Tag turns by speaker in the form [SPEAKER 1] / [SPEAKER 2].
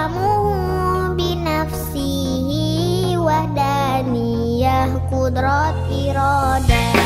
[SPEAKER 1] ya'lamuhu binafsihi wahdaniyah kudrat iradah